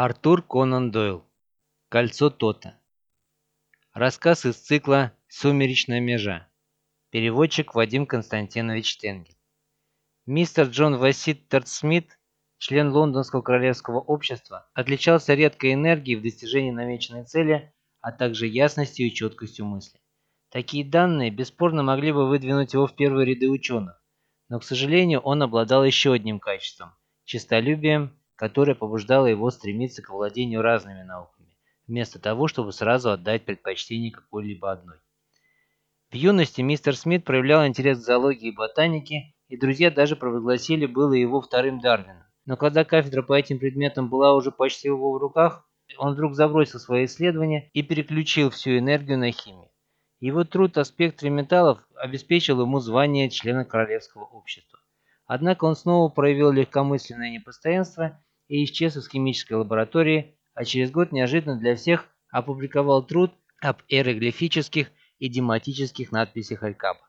Артур Конан Дойл. Кольцо Тота. Рассказ из цикла «Сумеречная межа». Переводчик Вадим Константинович Тенгель. Мистер Джон Васситтер Смит, член Лондонского королевского общества, отличался редкой энергией в достижении намеченной цели, а также ясностью и четкостью мысли. Такие данные бесспорно могли бы выдвинуть его в первые ряды ученых, но, к сожалению, он обладал еще одним качеством – честолюбием которая побуждала его стремиться к владению разными науками, вместо того, чтобы сразу отдать предпочтение какой-либо одной. В юности мистер Смит проявлял интерес к зоологии и ботанике, и друзья даже провозгласили было его вторым Дарвином. Но когда кафедра по этим предметам была уже почти его в руках, он вдруг забросил свои исследования и переключил всю энергию на химию. Его труд о спектре металлов обеспечил ему звание члена Королевского общества. Однако он снова проявил легкомысленное непостоянство и исчез из химической лаборатории, а через год неожиданно для всех опубликовал труд об иероглифических и дематических надписях Алькаба.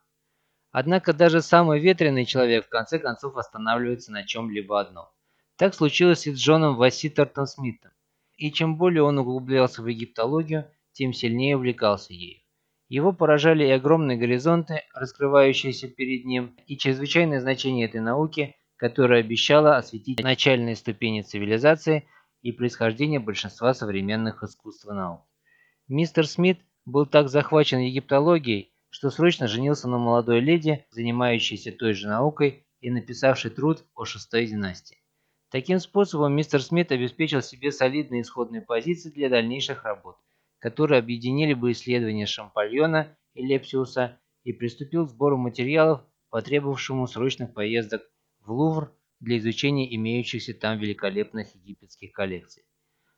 Однако даже самый ветреный человек в конце концов останавливается на чем-либо одном. Так случилось и с Джоном Васситертом Смитом. И чем более он углублялся в египтологию, тем сильнее увлекался ею. Его поражали и огромные горизонты, раскрывающиеся перед ним, и чрезвычайное значение этой науки, которая обещала осветить начальные ступени цивилизации и происхождение большинства современных искусств и наук. Мистер Смит был так захвачен египтологией, что срочно женился на молодой леди, занимающейся той же наукой и написавшей труд о шестой династии. Таким способом мистер Смит обеспечил себе солидные исходные позиции для дальнейших работ, которые объединили бы исследования Шампальона и Лепсиуса и приступил к сбору материалов, потребовавшему срочных поездок в Лувр для изучения имеющихся там великолепных египетских коллекций.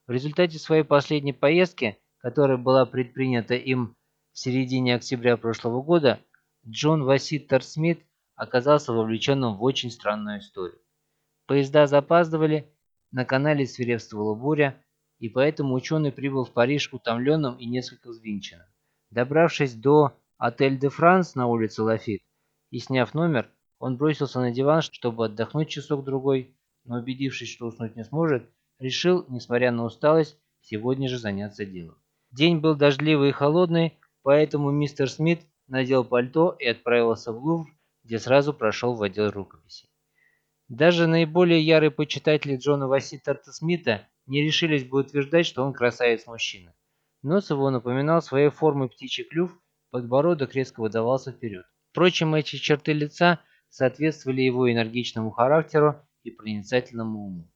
В результате своей последней поездки, которая была предпринята им в середине октября прошлого года, Джон Васситтер Смит оказался вовлеченным в очень странную историю. Поезда запаздывали, на канале свирепствовала буря, и поэтому ученый прибыл в Париж утомленным и несколько взвинченным. Добравшись до отель де Франс на улице Лафит и сняв номер, он бросился на диван, чтобы отдохнуть часок-другой, но убедившись, что уснуть не сможет, решил, несмотря на усталость, сегодня же заняться делом. День был дождливый и холодный, поэтому мистер Смит надел пальто и отправился в Лувр, где сразу прошел в отдел рукописи. Даже наиболее ярые почитатели Джона Васситарта Смита не решились бы утверждать, что он красавец-мужчина. Нос его напоминал своей формой птичий клюв, подбородок резко выдавался вперед. Впрочем, эти черты лица – соответствовали его энергичному характеру и проницательному уму.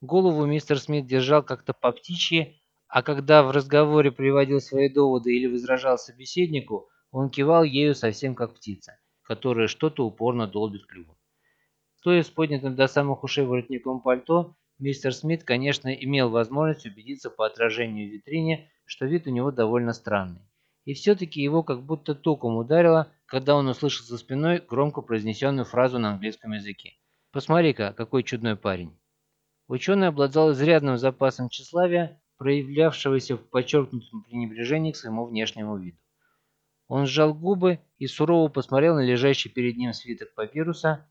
Голову мистер Смит держал как-то по птичьи, а когда в разговоре приводил свои доводы или возражал собеседнику, он кивал ею совсем как птица, которая что-то упорно долбит клювом. Стоя с поднятым до самых ушей воротником пальто, мистер Смит, конечно, имел возможность убедиться по отражению в витрине, что вид у него довольно странный. И все-таки его как будто током ударило, когда он услышал за спиной громко произнесенную фразу на английском языке. «Посмотри-ка, какой чудной парень!» Ученый обладал изрядным запасом тщеславия, проявлявшегося в подчеркнутом пренебрежении к своему внешнему виду. Он сжал губы и сурово посмотрел на лежащий перед ним свиток папируса,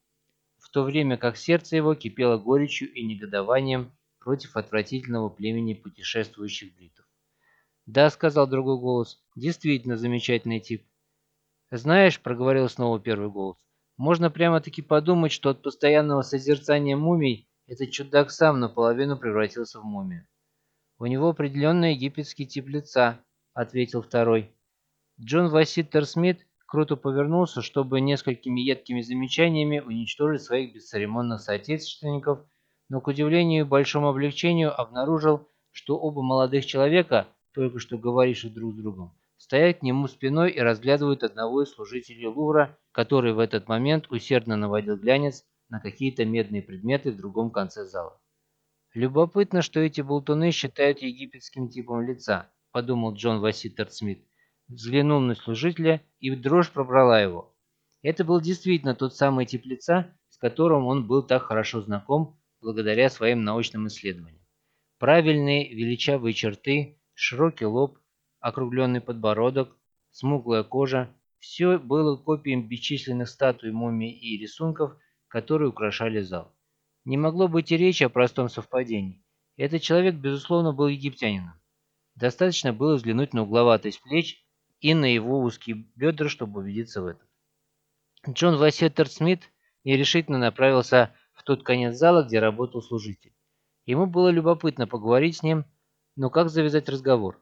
в то время как сердце его кипело горечью и негодованием против отвратительного племени путешествующих бритов. «Да», — сказал другой голос, — «действительно замечательный тип. «Знаешь», — проговорил снова первый голос, — «можно прямо-таки подумать, что от постоянного созерцания мумий этот чудак сам наполовину превратился в мумию». «У него определенный египетский тип лица», — ответил второй. Джон Васситтер Смит круто повернулся, чтобы несколькими едкими замечаниями уничтожить своих бесцеремонных соотечественников, но, к удивлению и большому облегчению, обнаружил, что оба молодых человека, только что говоривших друг с другом, стоят к нему спиной и разглядывают одного из служителей Лувра, который в этот момент усердно наводил глянец на какие-то медные предметы в другом конце зала. «Любопытно, что эти болтуны считают египетским типом лица», – подумал Джон Васситер Смит. Взглянул на служителя, и дрожь пробрала его. Это был действительно тот самый тип лица, с которым он был так хорошо знаком благодаря своим научным исследованиям. Правильные величавые черты, широкий лоб, округленный подбородок, смуглая кожа – все было копией бесчисленных статуй, мумий и рисунков, которые украшали зал. Не могло быть и речи о простом совпадении. Этот человек, безусловно, был египтянином. Достаточно было взглянуть на угловатость плеч и на его узкие бедра, чтобы убедиться в этом. Джон Вассеттер Смит нерешительно направился в тот конец зала, где работал служитель. Ему было любопытно поговорить с ним, но как завязать разговор?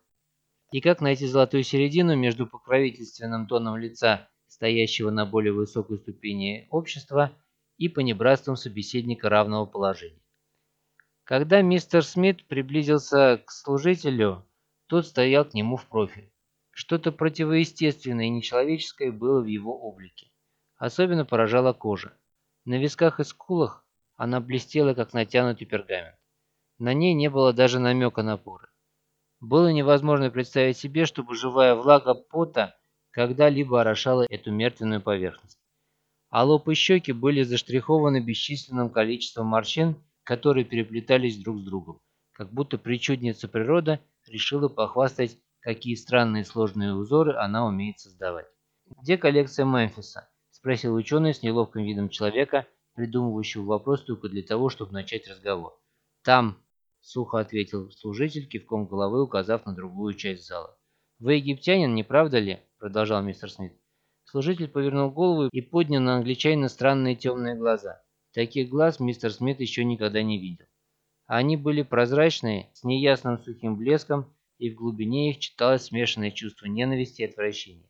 И как найти золотую середину между покровительственным тоном лица, стоящего на более высокой ступени общества, и понебратством собеседника равного положения? Когда мистер Смит приблизился к служителю, тот стоял к нему в профиль. Что-то противоестественное и нечеловеческое было в его облике. Особенно поражала кожа. На висках и скулах она блестела, как натянутый пергамент. На ней не было даже намека на поры. Было невозможно представить себе, чтобы живая влага пота когда-либо орошала эту мертвенную поверхность. А лоб и щеки были заштрихованы бесчисленным количеством морщин, которые переплетались друг с другом, как будто причудница природа решила похвастать, какие странные сложные узоры она умеет создавать. «Где коллекция Мемфиса?» – спросил ученый с неловким видом человека, придумывающего вопрос только для того, чтобы начать разговор. «Там», сухо ответил служитель, кивком головы указав на другую часть зала. «Вы египтянин, не правда ли?» – продолжал мистер Смит. Служитель повернул голову и поднял на англичанина странные темные глаза. Таких глаз мистер Смит еще никогда не видел. Они были прозрачные, с неясным сухим блеском, и в глубине их читалось смешанное чувство ненависти и отвращения.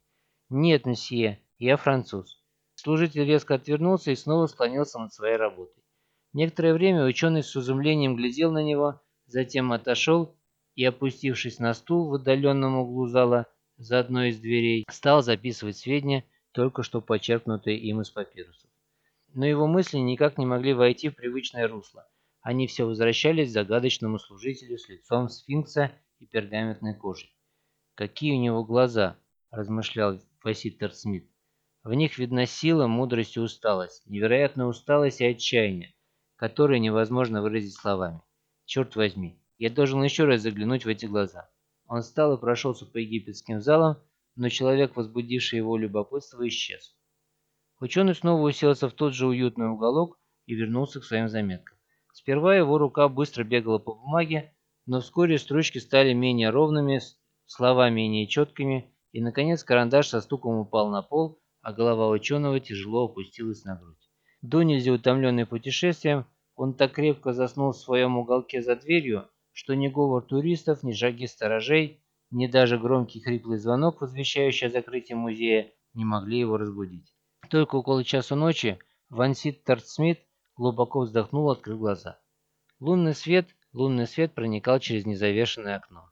«Нет, месье, я француз». Служитель резко отвернулся и снова склонился над своей работой. Некоторое время ученый с изумлением глядел на него, затем отошел и, опустившись на стул в отдаленном углу зала за одной из дверей, стал записывать сведения, только что почерпнутые им из папирусов. Но его мысли никак не могли войти в привычное русло. Они все возвращались к загадочному служителю с лицом сфинкса и пергаментной кожей. «Какие у него глаза!» – размышлял Васитер Смит. В них видна сила, мудрость и усталость, невероятная усталость и отчаяние, которые невозможно выразить словами. Черт возьми, я должен еще раз заглянуть в эти глаза. Он встал и прошелся по египетским залам, но человек, возбудивший его любопытство, исчез. Ученый снова уселся в тот же уютный уголок и вернулся к своим заметкам. Сперва его рука быстро бегала по бумаге, но вскоре строчки стали менее ровными, слова менее четкими, и, наконец, карандаш со стуком упал на пол, а голова ученого тяжело опустилась на грудь. До нельзя утомленный путешествием, он так крепко заснул в своем уголке за дверью, что ни говор туристов, ни шаги сторожей, ни даже громкий хриплый звонок, возвещающий о закрытии музея, не могли его разбудить. Только около часу ночи Ван Ситтерт Смит глубоко вздохнул, открыв глаза. Лунный свет, лунный свет проникал через незавешенное окно.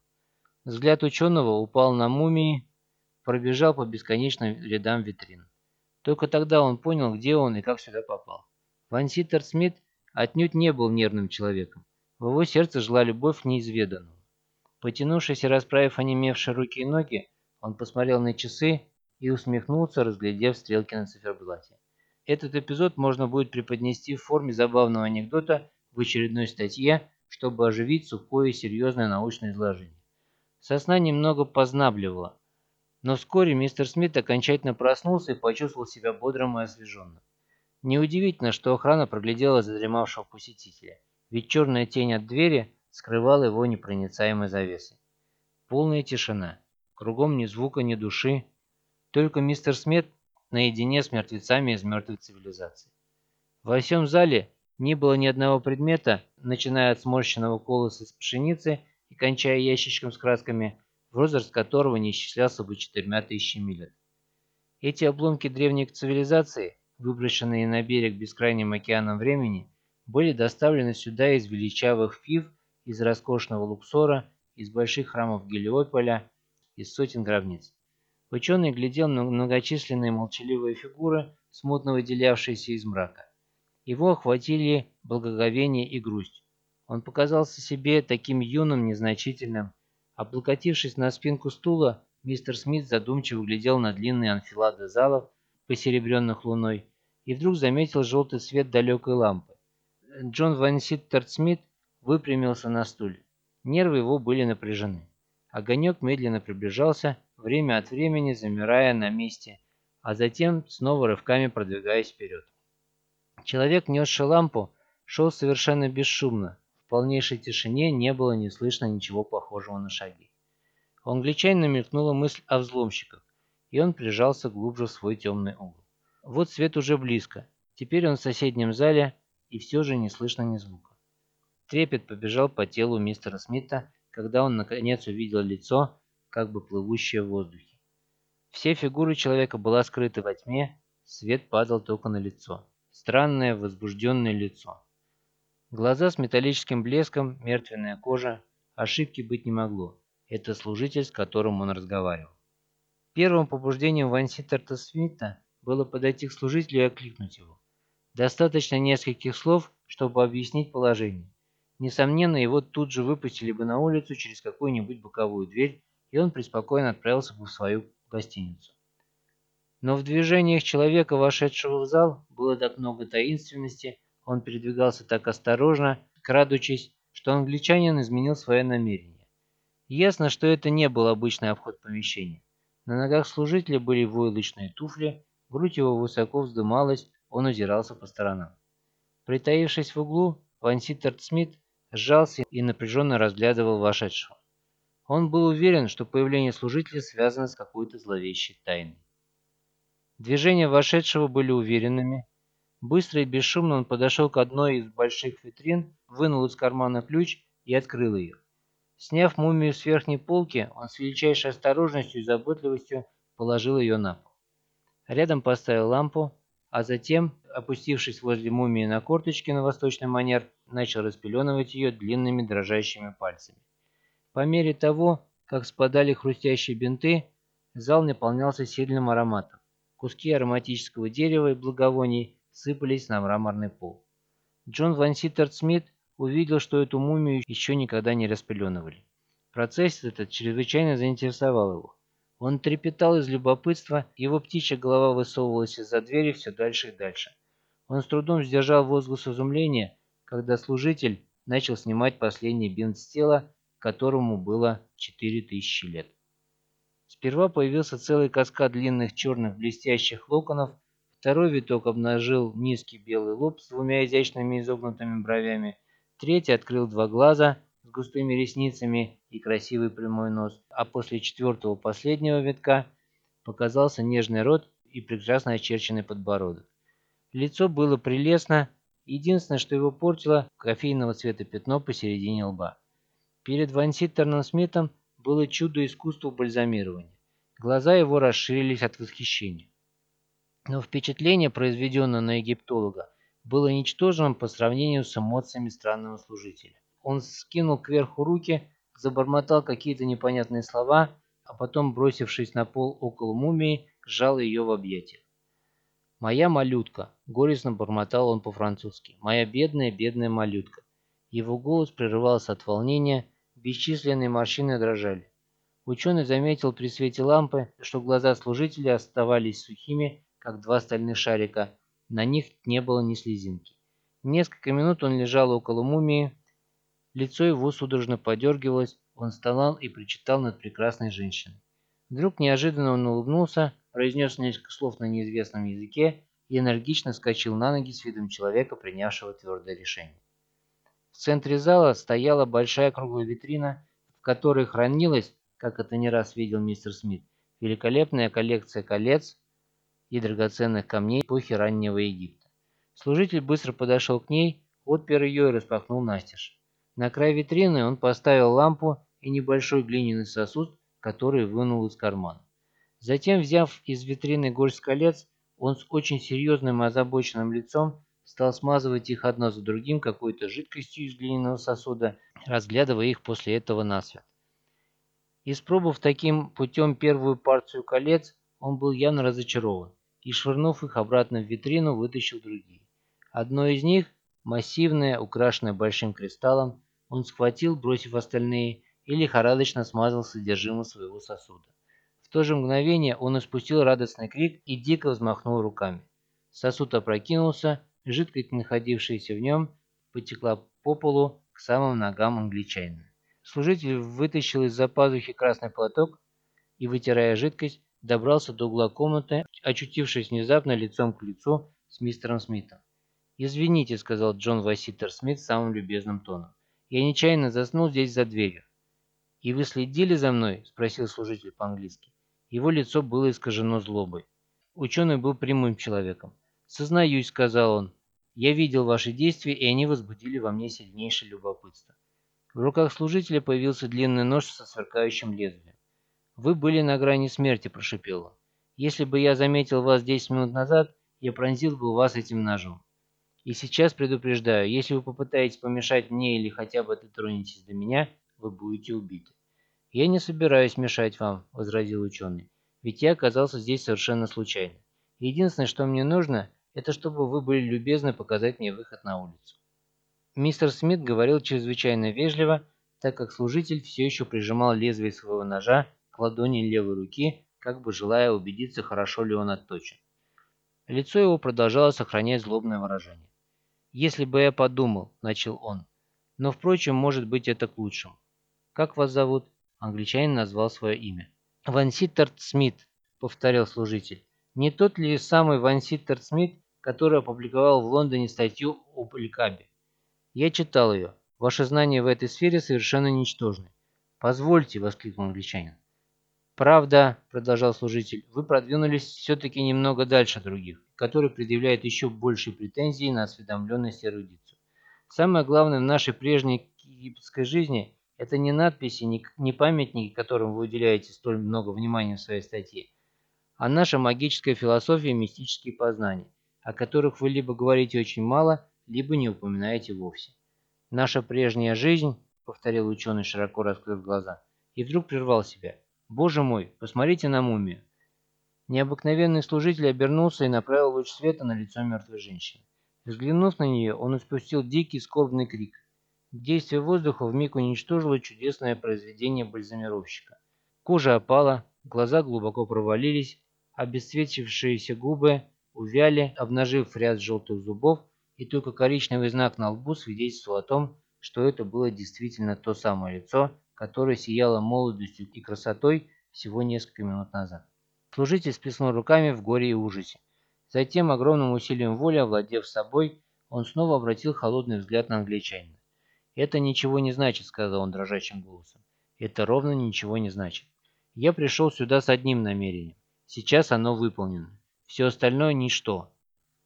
Взгляд ученого упал на мумии, пробежал по бесконечным рядам витрин. Только тогда он понял, где он и как сюда попал. Ван Ситтерт Смит отнюдь не был нервным человеком. В его сердце жила любовь к. Потянувшись и расправив онемевшие руки и ноги, он посмотрел на часы и усмехнулся, разглядев стрелки на циферблате. Этот эпизод можно будет преподнести в форме забавного анекдота в очередной статье, чтобы оживить сухое и серьезное научное изложение. Сосна немного познабливала, но вскоре мистер Смит окончательно проснулся и почувствовал себя бодрым и освеженным. Неудивительно, что охрана проглядела задремавшего посетителя, ведь черная тень от двери скрывала его непроницаемой завесой. Полная тишина. Кругом ни звука, ни души. Только мистер Смит наедине с мертвецами из мертвых цивилизаций. Во всем зале не было ни одного предмета, начиная от сморщенного колоса из пшеницы и кончая ящичком с красками, возраст которого не исчислялся бы четырьмя тысячами лет. Эти обломки древних цивилизаций выброшенные на берег бескрайним океаном времени, были доставлены сюда из величавых фив, из роскошного Луксора, из больших храмов Гелиополя, из сотен гробниц. Ученый глядел на многочисленные молчаливые фигуры, смутно выделявшиеся из мрака. Его охватили благоговение и грусть. Он показался себе таким юным, незначительным. Облокотившись на спинку стула, мистер Смит задумчиво глядел на длинные анфилады залов, посеребренных луной, и вдруг заметил желтый свет далекой лампы. Джон Ван Ситтерт Смит выпрямился на стуле. Нервы его были напряжены. Огонек медленно приближался, время от времени замирая на месте, а затем снова рывками продвигаясь вперед. Человек, несший лампу, шел совершенно бесшумно, в полнейшей тишине не было не слышно ничего похожего на шаги. У англичанина мелькнула мысль о взломщиках, и он прижался глубже в свой темный угол. Вот свет уже близко. Теперь он в соседнем зале, и все же не слышно ни звука. Трепет побежал по телу мистера Смита, когда он наконец увидел лицо, как бы плывущее в воздухе. Все фигуры человека была скрыты во тьме, свет падал только на лицо. Странное возбужденное лицо. Глаза с металлическим блеском, мертвенная кожа. Ошибки быть не могло. Это служитель, с которым он разговаривал. Первым побуждением Ванситтерта Смита было подойти к служителю и окликнуть его. Достаточно нескольких слов, чтобы объяснить положение. Несомненно, его тут же выпустили бы на улицу через какую-нибудь боковую дверь, и он преспокойно отправился бы в свою гостиницу. Но в движениях человека, вошедшего в зал, было так много таинственности, он передвигался так осторожно, крадучись, что англичанин изменил свое намерение. Ясно, что это не был обычный обход помещения. На ногах служителя были войлочные туфли, грудь его высоко вздымалась, он озирался по сторонам. Притаившись в углу, Ван Ситтерт Смит сжался и напряженно разглядывал вошедшего. Он был уверен, что появление служителя связано с какой-то зловещей тайной. Движения вошедшего были уверенными. Быстро и бесшумно он подошел к одной из больших витрин, вынул из кармана ключ и открыл ее. Сняв мумию с верхней полки, он с величайшей осторожностью и заботливостью положил ее на пол. Рядом поставил лампу, а затем, опустившись возле мумии на корточки на восточный манер, начал распеленывать ее длинными дрожащими пальцами. По мере того, как спадали хрустящие бинты, зал наполнялся сильным ароматом. Куски ароматического дерева и благовоний сыпались на мраморный пол. Джон Ван Ситтерт Смит увидел, что эту мумию еще никогда не распеленывали. Процесс этот чрезвычайно заинтересовал его. Он трепетал из любопытства, его птичья голова высовывалась из-за двери все дальше и дальше. Он с трудом сдержал возглас изумления, когда служитель начал снимать последний бинт с тела, которому было 4000 лет. Сперва появился целый каскад длинных черных блестящих локонов, второй виток обнажил низкий белый лоб с двумя изящными изогнутыми бровями, Третий открыл два глаза с густыми ресницами и красивый прямой нос, а после четвертого последнего витка показался нежный рот и прекрасно очерченный подбородок. Лицо было прелестно, единственное, что его портило, кофейного цвета пятно посередине лба. Перед Ван Ситтерном Смитом было чудо искусства бальзамирования. Глаза его расширились от восхищения. Но впечатление, произведенное на египтолога, было ничтожным по сравнению с эмоциями странного служителя. Он скинул кверху руки, забормотал какие-то непонятные слова, а потом, бросившись на пол около мумии, сжал ее в объятиях. «Моя малютка», — горестно бормотал он по-французски, — «моя бедная, бедная малютка». Его голос прерывался от волнения, бесчисленные морщины дрожали. Ученый заметил при свете лампы, что глаза служителя оставались сухими, как два стальных шарика, на них не было ни слезинки. Несколько минут он лежал около мумии, лицо его судорожно подергивалось, он стонал и причитал над прекрасной женщиной. Вдруг неожиданно он улыбнулся, произнес несколько слов на неизвестном языке и энергично вскочил на ноги с видом человека, принявшего твердое решение. В центре зала стояла большая круглая витрина, в которой хранилась, как это не раз видел мистер Смит, великолепная коллекция колец, и драгоценных камней эпохи раннего Египта. Служитель быстро подошел к ней, отпер ее и распахнул настежь. На край витрины он поставил лампу и небольшой глиняный сосуд, который вынул из кармана. Затем, взяв из витрины горсть колец, он с очень серьезным и озабоченным лицом стал смазывать их одно за другим какой-то жидкостью из глиняного сосуда, разглядывая их после этого насвет. Испробовав таким путем первую партию колец, он был явно разочарован и, швырнув их обратно в витрину, вытащил другие. Одно из них, массивное, украшенное большим кристаллом, он схватил, бросив остальные, и лихорадочно смазал содержимое своего сосуда. В то же мгновение он испустил радостный крик и дико взмахнул руками. Сосуд опрокинулся, жидкость, находившаяся в нем, потекла по полу к самым ногам англичанина. Служитель вытащил из-за пазухи красный платок и, вытирая жидкость, добрался до угла комнаты, очутившись внезапно лицом к лицу с мистером Смитом. «Извините», — сказал Джон Васситер Смит самым любезным тоном. Я нечаянно заснул здесь за дверью. «И вы следили за мной?» – спросил служитель по-английски. Его лицо было искажено злобой. Ученый был прямым человеком. «Сознаюсь», – сказал он. «Я видел ваши действия, и они возбудили во мне сильнейшее любопытство». В руках служителя появился длинный нож со сверкающим лезвием. «Вы были на грани смерти», – прошепел он. «Если бы я заметил вас 10 минут назад, я пронзил бы вас этим ножом. И сейчас предупреждаю, если вы попытаетесь помешать мне или хотя бы дотронетесь до меня, вы будете убиты. «Я не собираюсь мешать вам», – возразил ученый, – «ведь я оказался здесь совершенно случайно. Единственное, что мне нужно, это чтобы вы были любезны показать мне выход на улицу». Мистер Смит говорил чрезвычайно вежливо, так как служитель все еще прижимал лезвие своего ножа к ладони левой руки, как бы желая убедиться, хорошо ли он отточен. Лицо его продолжало сохранять злобное выражение. «Если бы я подумал», — начал он. «Но, впрочем, может быть, это к лучшему. Как вас зовут?» Англичанин назвал свое имя. «Ван Ситтерт Смит», — повторил служитель. «Не тот ли самый Ван Ситтерт Смит, который опубликовал в Лондоне статью о Поликабе? Я читал ее. Ваши знания в этой сфере совершенно ничтожны». «Позвольте», — воскликнул англичанин. «Правда», — продолжал служитель, — «вы продвинулись все-таки немного дальше других, которые предъявляют еще большие претензии на осведомленность и эрудицию. Самое главное в нашей прежней египетской жизни — это не надписи, не, памятники, которым вы уделяете столь много внимания в своей статье, а наша магическая философия и мистические познания, о которых вы либо говорите очень мало, либо не упоминаете вовсе. «Наша прежняя жизнь», — повторил ученый, широко раскрыв глаза, и вдруг прервал себя — Боже мой, посмотрите на мумию. Необыкновенный служитель обернулся и направил луч света на лицо мертвой женщины. Взглянув на нее, он испустил дикий скорбный крик. Действие воздуха вмиг уничтожило чудесное произведение бальзамировщика. Кожа опала, глаза глубоко провалились, обесцветившиеся губы увяли, обнажив ряд желтых зубов, и только коричневый знак на лбу свидетельствовал о том, что это было действительно то самое лицо, которая сияла молодостью и красотой всего несколько минут назад. Служитель сплеснул руками в горе и ужасе. Затем, огромным усилием воли, овладев собой, он снова обратил холодный взгляд на англичанина. «Это ничего не значит», — сказал он дрожащим голосом. «Это ровно ничего не значит. Я пришел сюда с одним намерением. Сейчас оно выполнено. Все остальное – ничто.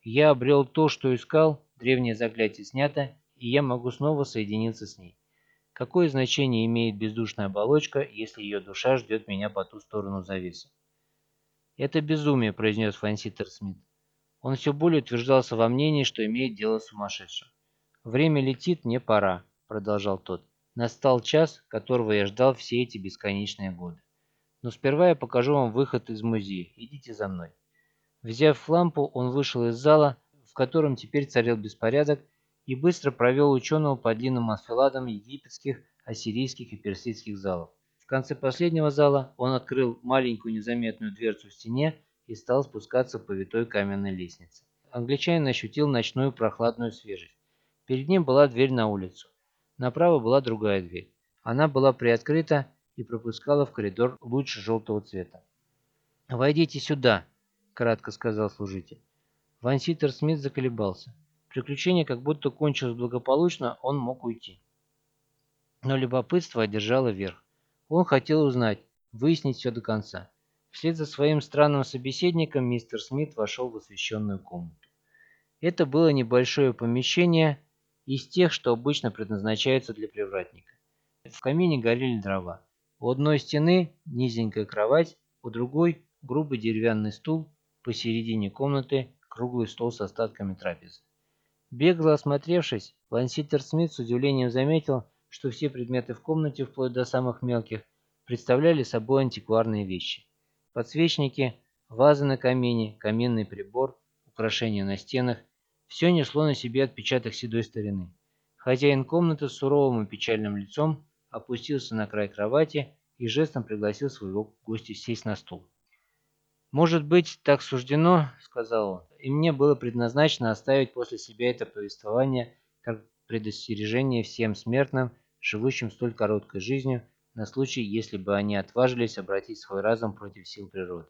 Я обрел то, что искал, древнее заклятие снято, и я могу снова соединиться с ней. Какое значение имеет бездушная оболочка, если ее душа ждет меня по ту сторону завесы? «Это безумие», – произнес Фанситер Смит. Он все более утверждался во мнении, что имеет дело с сумасшедшим. «Время летит, мне пора», – продолжал тот. «Настал час, которого я ждал все эти бесконечные годы. Но сперва я покажу вам выход из музея. Идите за мной». Взяв лампу, он вышел из зала, в котором теперь царил беспорядок, и быстро провел ученого по длинным асфиладам египетских, ассирийских и персидских залов. В конце последнего зала он открыл маленькую незаметную дверцу в стене и стал спускаться по витой каменной лестнице. Англичанин ощутил ночную прохладную свежесть. Перед ним была дверь на улицу. Направо была другая дверь. Она была приоткрыта и пропускала в коридор луч желтого цвета. «Войдите сюда», — кратко сказал служитель. Ванситер Смит заколебался. Приключение как будто кончилось благополучно, он мог уйти. Но любопытство одержало верх. Он хотел узнать, выяснить все до конца. Вслед за своим странным собеседником мистер Смит вошел в освещенную комнату. Это было небольшое помещение из тех, что обычно предназначаются для привратника. В камине горели дрова. У одной стены низенькая кровать, у другой грубый деревянный стул, посередине комнаты круглый стол с остатками трапезы. Бегло осмотревшись, Ланситер Смит с удивлением заметил, что все предметы в комнате, вплоть до самых мелких, представляли собой антикварные вещи. Подсвечники, вазы на камине, каминный прибор, украшения на стенах – все несло на себе отпечаток седой старины. Хозяин комнаты с суровым и печальным лицом опустился на край кровати и жестом пригласил своего гостя сесть на стул. «Может быть, так суждено, — сказал он, — и мне было предназначено оставить после себя это повествование как предостережение всем смертным, живущим столь короткой жизнью, на случай, если бы они отважились обратить свой разум против сил природы.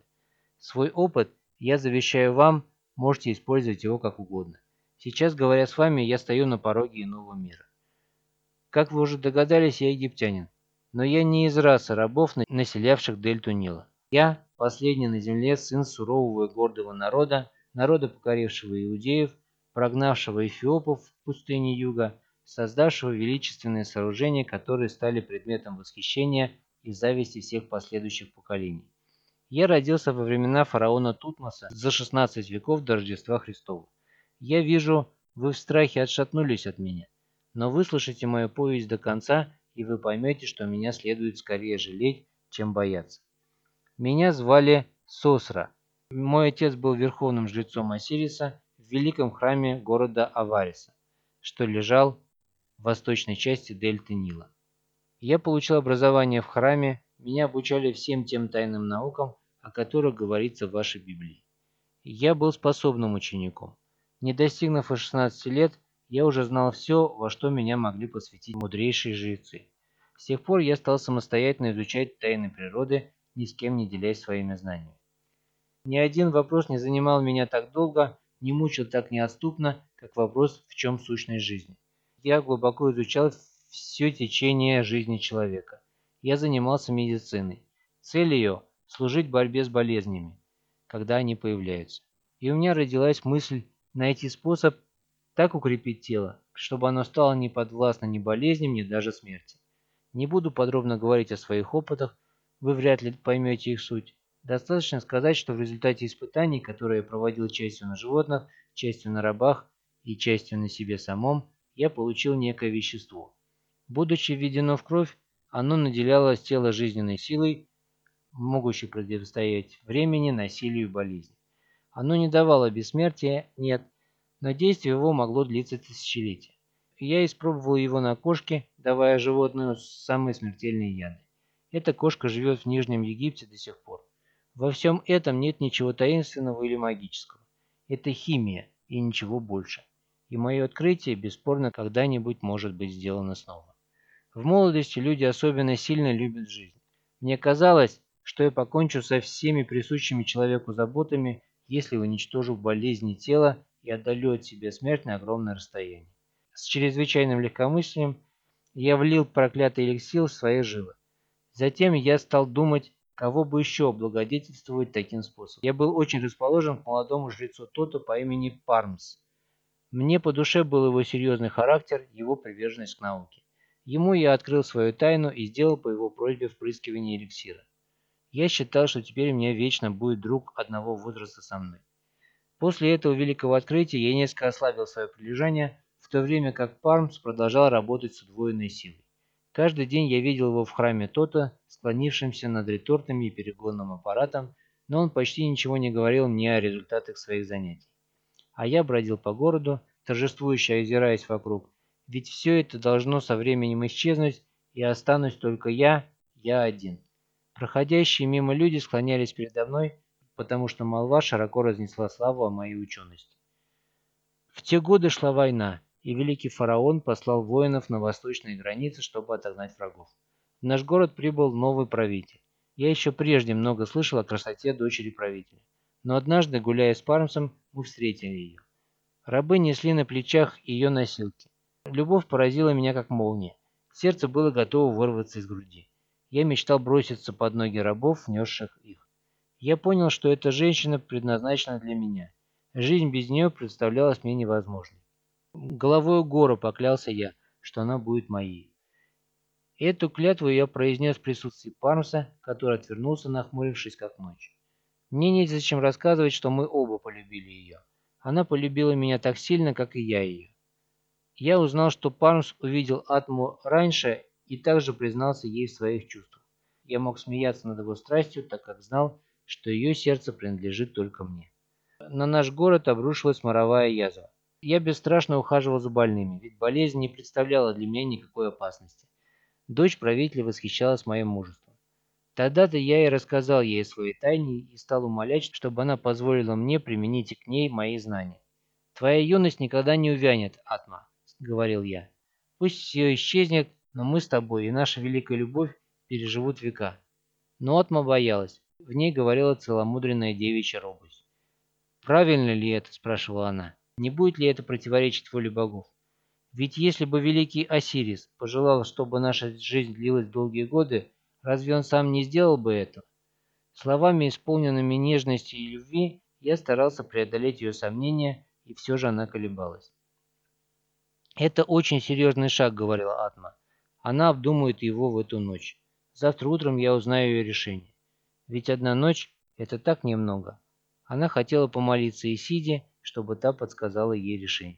Свой опыт я завещаю вам, можете использовать его как угодно. Сейчас, говоря с вами, я стою на пороге иного мира. Как вы уже догадались, я египтянин. Но я не из расы рабов, населявших дельту Нила. Я – последний на земле сын сурового и гордого народа, народа, покорившего иудеев, прогнавшего эфиопов в пустыне юга, создавшего величественные сооружения, которые стали предметом восхищения и зависти всех последующих поколений. Я родился во времена фараона Тутмоса за 16 веков до Рождества Христова. Я вижу, вы в страхе отшатнулись от меня. Но выслушайте мою повесть до конца, и вы поймете, что меня следует скорее жалеть, чем бояться. Меня звали Сосра. Мой отец был верховным жрецом Осириса в великом храме города Авариса, что лежал в восточной части дельты Нила. Я получил образование в храме, меня обучали всем тем тайным наукам, о которых говорится в вашей Библии. Я был способным учеником. Не достигнув и 16 лет, я уже знал все, во что меня могли посвятить мудрейшие жрецы. С тех пор я стал самостоятельно изучать тайны природы, ни с кем не делясь своими знаниями. Ни один вопрос не занимал меня так долго, не мучил так неотступно, как вопрос «в чем сущность жизни?». Я глубоко изучал все течение жизни человека. Я занимался медициной. Цель ее – служить борьбе с болезнями, когда они появляются. И у меня родилась мысль найти способ так укрепить тело, чтобы оно стало не подвластно ни болезням, ни даже смерти. Не буду подробно говорить о своих опытах, вы вряд ли поймете их суть. Достаточно сказать, что в результате испытаний, которые я проводил частью на животных, частью на рабах и частью на себе самом, я получил некое вещество. Будучи введено в кровь, оно наделяло тело жизненной силой, могущей противостоять времени, насилию и болезни. Оно не давало бессмертия, нет, но действие его могло длиться тысячелетия. Я испробовал его на кошке, давая животному самые смертельные яды. Эта кошка живет в Нижнем Египте до сих пор. Во всем этом нет ничего таинственного или магического. Это химия и ничего больше. И мое открытие бесспорно когда-нибудь может быть сделано снова. В молодости люди особенно сильно любят жизнь. Мне казалось, что я покончу со всеми присущими человеку заботами, если уничтожу болезни тела и отдалю от себя смерть на огромное расстояние. С чрезвычайным легкомыслием я влил проклятый эликсир в свои жилы. Затем я стал думать, Кого бы еще облагодетельствовать таким способом? Я был очень расположен к молодому жрецу Тото по имени Пармс. Мне по душе был его серьезный характер, его приверженность к науке. Ему я открыл свою тайну и сделал по его просьбе впрыскивание эликсира. Я считал, что теперь у меня вечно будет друг одного возраста со мной. После этого великого открытия я несколько ослабил свое прилежание, в то время как Пармс продолжал работать с удвоенной силой. Каждый день я видел его в храме Тота, склонившимся над ретортами и перегонным аппаратом, но он почти ничего не говорил мне о результатах своих занятий. А я бродил по городу, торжествующе озираясь вокруг, ведь все это должно со временем исчезнуть, и останусь только я, я один. Проходящие мимо люди склонялись передо мной, потому что молва широко разнесла славу о моей учености. В те годы шла война, и великий фараон послал воинов на восточные границы, чтобы отогнать врагов. В наш город прибыл новый правитель. Я еще прежде много слышал о красоте дочери правителя. Но однажды, гуляя с Пармсом, мы встретили ее. Рабы несли на плечах ее носилки. Любовь поразила меня как молния. Сердце было готово вырваться из груди. Я мечтал броситься под ноги рабов, несших их. Я понял, что эта женщина предназначена для меня. Жизнь без нее представлялась мне невозможной. Головой гору поклялся я, что она будет моей. Эту клятву я произнес в присутствии Пармса, который отвернулся, нахмурившись как ночь. Мне незачем рассказывать, что мы оба полюбили ее. Она полюбила меня так сильно, как и я ее. Я узнал, что Пармс увидел Атму раньше и также признался ей в своих чувствах. Я мог смеяться над его страстью, так как знал, что ее сердце принадлежит только мне. На наш город обрушилась моровая язва. Я бесстрашно ухаживал за больными, ведь болезнь не представляла для меня никакой опасности. Дочь правителя восхищалась моим мужеством. Тогда-то я и рассказал ей о своей тайне и стал умолять, чтобы она позволила мне применить к ней мои знания. «Твоя юность никогда не увянет, Атма», — говорил я. «Пусть все исчезнет, но мы с тобой и наша великая любовь переживут века». Но Атма боялась. В ней говорила целомудренная девичья робость. «Правильно ли это?» – спрашивала она. Не будет ли это противоречить воле богов? Ведь если бы великий Осирис пожелал, чтобы наша жизнь длилась долгие годы, разве он сам не сделал бы это? Словами, исполненными нежности и любви, я старался преодолеть ее сомнения, и все же она колебалась. «Это очень серьезный шаг», — говорила Атма. «Она обдумает его в эту ночь. Завтра утром я узнаю ее решение. Ведь одна ночь — это так немного». Она хотела помолиться Исиде, чтобы та подсказала ей решение.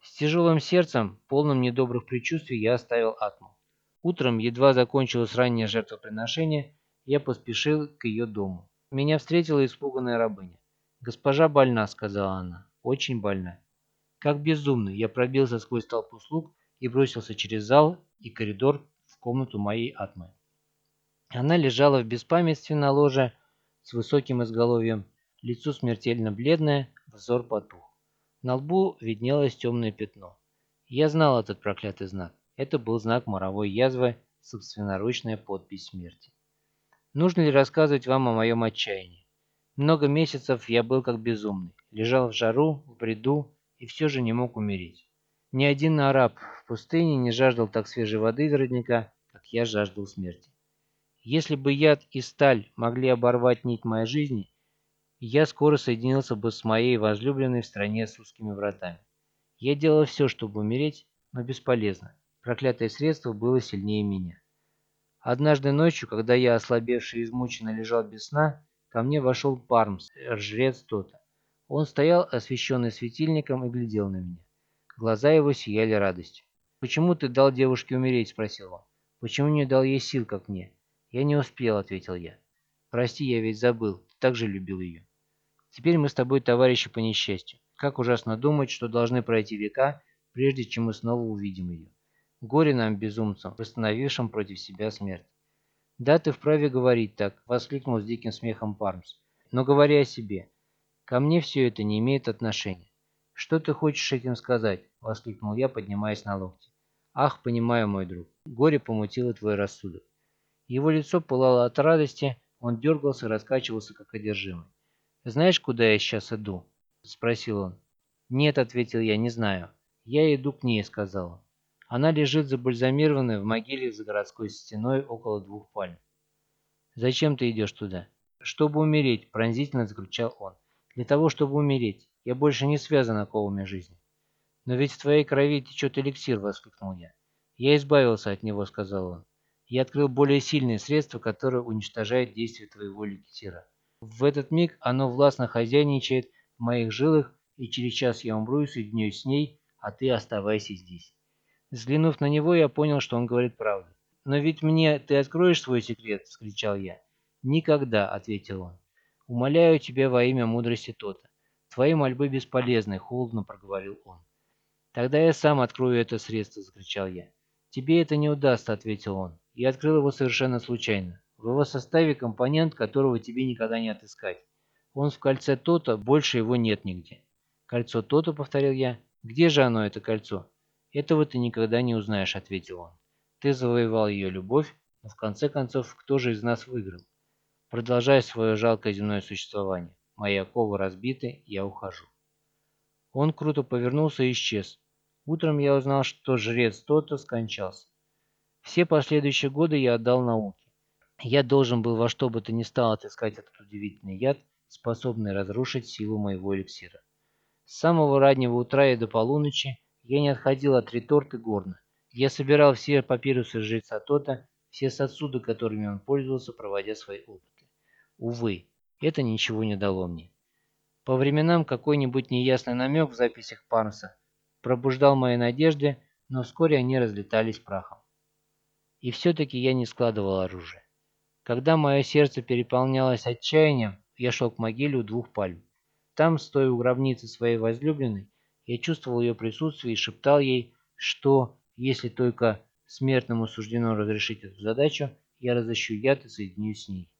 С тяжелым сердцем, полным недобрых предчувствий, я оставил Атму. Утром, едва закончилось раннее жертвоприношение, я поспешил к ее дому. Меня встретила испуганная рабыня. «Госпожа больна», — сказала она, — «очень больна». Как безумный, я пробился сквозь толпу слуг и бросился через зал и коридор в комнату моей Атмы. Она лежала в беспамятстве на ложе с высоким изголовьем, лицо смертельно бледное, взор потух. На лбу виднелось темное пятно. Я знал этот проклятый знак. Это был знак моровой язвы, собственноручная подпись смерти. Нужно ли рассказывать вам о моем отчаянии? Много месяцев я был как безумный, лежал в жару, в бреду и все же не мог умереть. Ни один араб в пустыне не жаждал так свежей воды из родника, как я жаждал смерти. Если бы яд и сталь могли оборвать нить моей жизни, я скоро соединился бы с моей возлюбленной в стране с узкими вратами. Я делал все, чтобы умереть, но бесполезно. Проклятое средство было сильнее меня. Однажды ночью, когда я, ослабевший и измученно, лежал без сна, ко мне вошел Пармс, жрец Тота. Он стоял, освещенный светильником, и глядел на меня. Глаза его сияли радостью. «Почему ты дал девушке умереть?» – спросил он. «Почему не дал ей сил, как мне?» «Я не успел», – ответил я. «Прости, я ведь забыл. Ты так же любил ее». Теперь мы с тобой товарищи по несчастью. Как ужасно думать, что должны пройти века, прежде чем мы снова увидим ее. Горе нам, безумцам, восстановившим против себя смерть. «Да, ты вправе говорить так», — воскликнул с диким смехом Пармс. «Но говори о себе. Ко мне все это не имеет отношения». «Что ты хочешь этим сказать?» — воскликнул я, поднимаясь на локти. «Ах, понимаю, мой друг. Горе помутило твой рассудок». Его лицо пылало от радости, он дергался и раскачивался, как одержимый. «Знаешь, куда я сейчас иду?» – спросил он. «Нет», – ответил я, – «не знаю». «Я иду к ней», – сказала. Она лежит забальзамированная в могиле за городской стеной около двух пальм. «Зачем ты идешь туда?» «Чтобы умереть», – пронзительно закричал он. «Для того, чтобы умереть. Я больше не связан оковами жизни». «Но ведь в твоей крови течет эликсир», – воскликнул я. «Я избавился от него», – сказал он. «Я открыл более сильное средство, которое уничтожает действие твоего эликсира. В этот миг оно властно хозяйничает в моих жилах, и через час я умру и соединюсь с ней, а ты оставайся здесь. Взглянув на него, я понял, что он говорит правду. «Но ведь мне ты откроешь свой секрет?» – скричал я. «Никогда», – ответил он. «Умоляю тебя во имя мудрости Тота. Твои мольбы бесполезны», – холодно проговорил он. «Тогда я сам открою это средство», – закричал я. «Тебе это не удастся», – ответил он. «Я открыл его совершенно случайно. В его составе компонент, которого тебе никогда не отыскать. Он в кольце то-то, больше его нет нигде. Кольцо то-то, повторил я. Где же оно, это кольцо? Этого ты никогда не узнаешь, ответил он. Ты завоевал ее любовь, но в конце концов, кто же из нас выиграл? Продолжай свое жалкое земное существование. Мои оковы разбиты, я ухожу. Он круто повернулся и исчез. Утром я узнал, что жрец то-то скончался. Все последующие годы я отдал науке. Я должен был во что бы то ни стало отыскать этот удивительный яд, способный разрушить силу моего эликсира. С самого раннего утра и до полуночи я не отходил от реторты горна. Я собирал все папирусы жреца Тота, все сосуды, которыми он пользовался, проводя свои опыты. Увы, это ничего не дало мне. По временам какой-нибудь неясный намек в записях Парнса пробуждал мои надежды, но вскоре они разлетались прахом. И все-таки я не складывал оружие. Когда мое сердце переполнялось отчаянием, я шел к могиле у двух пальм. Там, стоя у гробницы своей возлюбленной, я чувствовал ее присутствие и шептал ей, что, если только смертному суждено разрешить эту задачу, я разыщу яд и соединюсь с ней.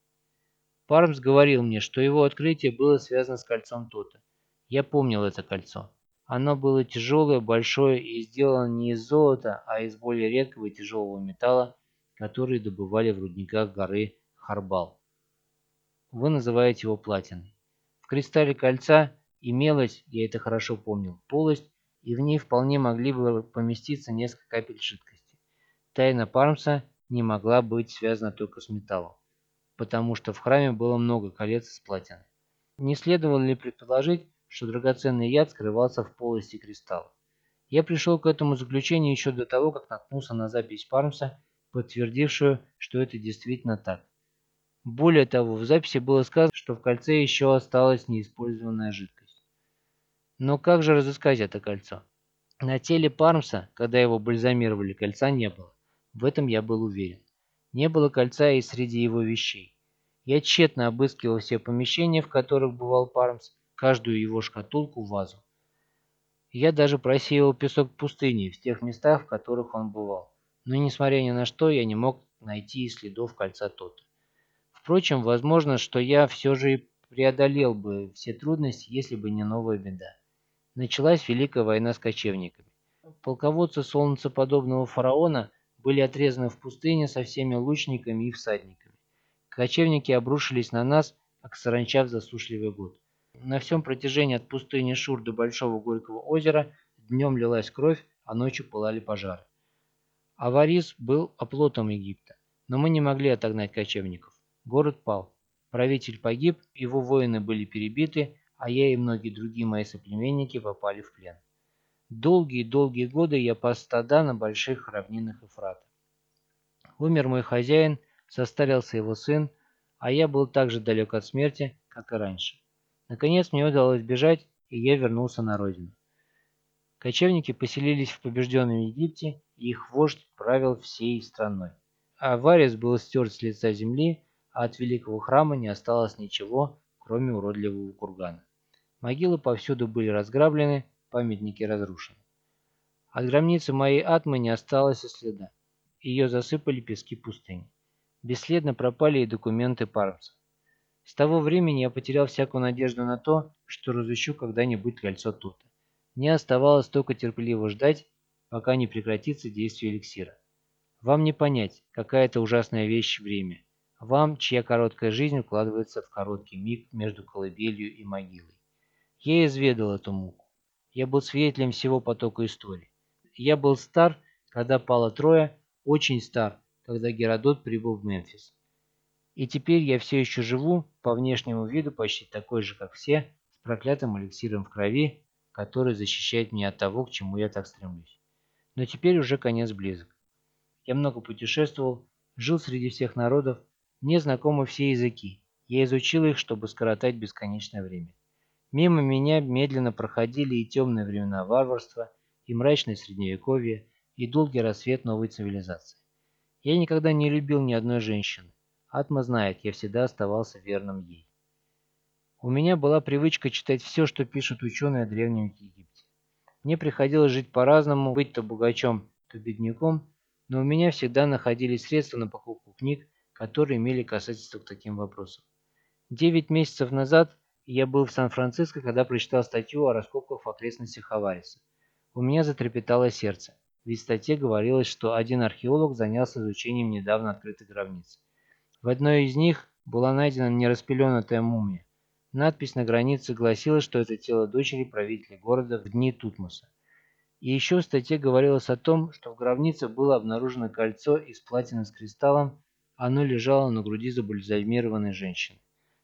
Пармс говорил мне, что его открытие было связано с кольцом Тота. Я помнил это кольцо. Оно было тяжелое, большое и сделано не из золота, а из более редкого и тяжелого металла, которые добывали в рудниках горы Харбал. Вы называете его платиной. В кристалле кольца имелась, я это хорошо помнил, полость, и в ней вполне могли бы поместиться несколько капель жидкости. Тайна Пармса не могла быть связана только с металлом, потому что в храме было много колец из платины. Не следовало ли предположить, что драгоценный яд скрывался в полости кристалла? Я пришел к этому заключению еще до того, как наткнулся на запись Пармса, подтвердившую, что это действительно так. Более того, в записи было сказано, что в кольце еще осталась неиспользованная жидкость. Но как же разыскать это кольцо? На теле Пармса, когда его бальзамировали, кольца не было. В этом я был уверен. Не было кольца и среди его вещей. Я тщетно обыскивал все помещения, в которых бывал Пармс, каждую его шкатулку, вазу. Я даже просеивал песок пустыни в тех местах, в которых он бывал. Но, несмотря ни на что, я не мог найти следов кольца Тота. Впрочем, возможно, что я все же и преодолел бы все трудности, если бы не новая беда. Началась Великая война с кочевниками. Полководцы солнцеподобного фараона были отрезаны в пустыне со всеми лучниками и всадниками. Кочевники обрушились на нас, как саранча в засушливый год. На всем протяжении от пустыни Шур до Большого Горького озера днем лилась кровь, а ночью пылали пожары. Аварис был оплотом Египта, но мы не могли отогнать кочевников. Город пал. Правитель погиб, его воины были перебиты, а я и многие другие мои соплеменники попали в плен. Долгие-долгие годы я пас стада на больших равнинах Эфрата. Умер мой хозяин, состарился его сын, а я был так же далек от смерти, как и раньше. Наконец мне удалось бежать, и я вернулся на родину. Кочевники поселились в побежденном Египте, их вождь правил всей страной. А Варис был стерт с лица земли, а от великого храма не осталось ничего, кроме уродливого кургана. Могилы повсюду были разграблены, памятники разрушены. От гробницы моей атмы не осталось и следа. Ее засыпали пески пустыни. Бесследно пропали и документы Пармса. С того времени я потерял всякую надежду на то, что разыщу когда-нибудь кольцо Тута. Мне оставалось только терпеливо ждать, пока не прекратится действие эликсира. Вам не понять, какая это ужасная вещь время. Вам, чья короткая жизнь укладывается в короткий миг между колыбелью и могилой. Я изведал эту муку. Я был свидетелем всего потока истории. Я был стар, когда пало Троя, очень стар, когда Геродот прибыл в Мемфис. И теперь я все еще живу, по внешнему виду почти такой же, как все, с проклятым эликсиром в крови, который защищает меня от того, к чему я так стремлюсь. Но теперь уже конец близок. Я много путешествовал, жил среди всех народов, мне знакомы все языки. Я изучил их, чтобы скоротать бесконечное время. Мимо меня медленно проходили и темные времена варварства, и мрачное средневековье, и долгий рассвет новой цивилизации. Я никогда не любил ни одной женщины. Атма знает, я всегда оставался верным ей. У меня была привычка читать все, что пишут ученые о Древнем Египте. Мне приходилось жить по-разному, быть то богачом, то бедняком, но у меня всегда находились средства на покупку книг, которые имели касательство к таким вопросам. Девять месяцев назад я был в Сан-Франциско, когда прочитал статью о раскопках в окрестностях Хавариса. У меня затрепетало сердце, ведь в статье говорилось, что один археолог занялся изучением недавно открытой гробницы. В одной из них была найдена нераспеленутая мумия. Надпись на границе гласила, что это тело дочери правителя города в дни Тутмоса. И еще в статье говорилось о том, что в гробнице было обнаружено кольцо из платины с кристаллом, оно лежало на груди забальзамированной женщины.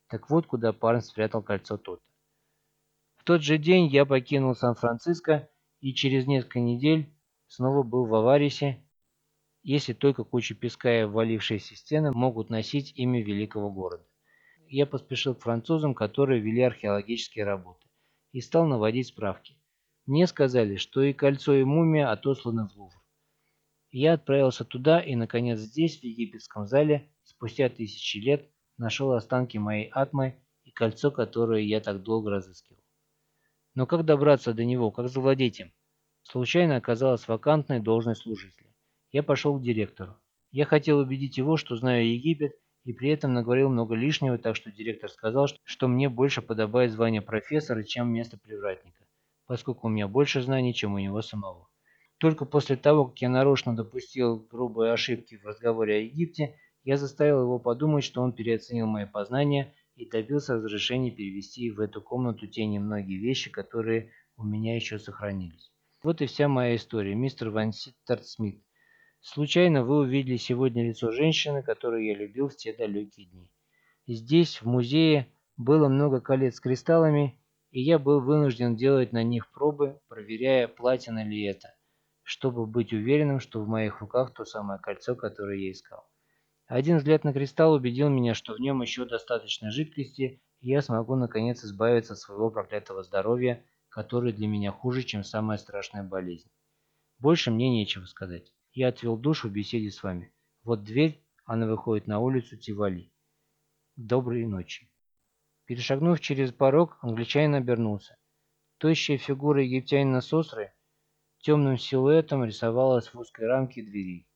Так вот, куда парень спрятал кольцо Тота. В тот же день я покинул Сан-Франциско и через несколько недель снова был в Аварисе, если только куча песка и обвалившиеся стены могут носить имя великого города. Я поспешил к французам, которые вели археологические работы, и стал наводить справки. Мне сказали, что и кольцо, и мумия отосланы в Лувр. Я отправился туда и, наконец, здесь, в египетском зале, спустя тысячи лет, нашел останки моей атмы и кольцо, которое я так долго разыскивал. Но как добраться до него, как завладеть им? Случайно оказалась вакантная должность служителя. Я пошел к директору. Я хотел убедить его, что знаю Египет, и при этом наговорил много лишнего, так что директор сказал, что мне больше подобает звание профессора, чем место привратника, поскольку у меня больше знаний, чем у него самого. Только после того, как я нарочно допустил грубые ошибки в разговоре о Египте, я заставил его подумать, что он переоценил мои познания и добился разрешения перевести в эту комнату те немногие вещи, которые у меня еще сохранились. Вот и вся моя история, мистер Ван Ситтерт Смит. Случайно вы увидели сегодня лицо женщины, которую я любил в те далекие дни. Здесь, в музее, было много колец с кристаллами, и я был вынужден делать на них пробы, проверяя, платина ли это, чтобы быть уверенным, что в моих руках то самое кольцо, которое я искал. Один взгляд на кристалл убедил меня, что в нем еще достаточно жидкости, и я смогу наконец избавиться от своего проклятого здоровья, которое для меня хуже, чем самая страшная болезнь. Больше мне нечего сказать. Я отвел душу в беседе с вами. Вот дверь, она выходит на улицу Тивали. Доброй ночи. Перешагнув через порог, англичанин обернулся. Тощая фигура египтянина Сосры темным силуэтом рисовалась в узкой рамке двери.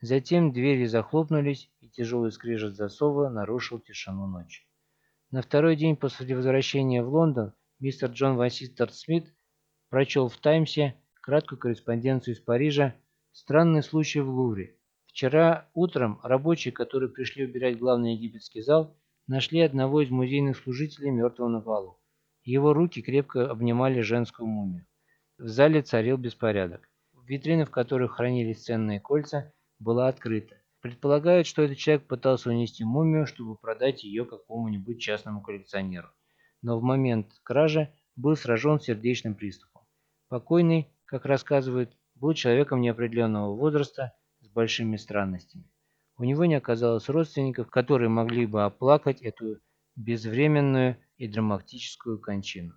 Затем двери захлопнулись, и тяжелый скрежет засова нарушил тишину ночи. На второй день после возвращения в Лондон мистер Джон Вассистер Смит прочел в «Таймсе» краткую корреспонденцию из Парижа «Странный случай в Лувре». Вчера утром рабочие, которые пришли убирать главный египетский зал, нашли одного из музейных служителей мертвым на полу. Его руки крепко обнимали женскую мумию. В зале царил беспорядок. Витрины, в которых хранились ценные кольца, была открыта. Предполагают, что этот человек пытался унести мумию, чтобы продать ее какому-нибудь частному коллекционеру. Но в момент кражи был сражен сердечным приступом. Покойный, как рассказывают, был человеком неопределенного возраста с большими странностями. У него не оказалось родственников, которые могли бы оплакать эту безвременную и драматическую кончину.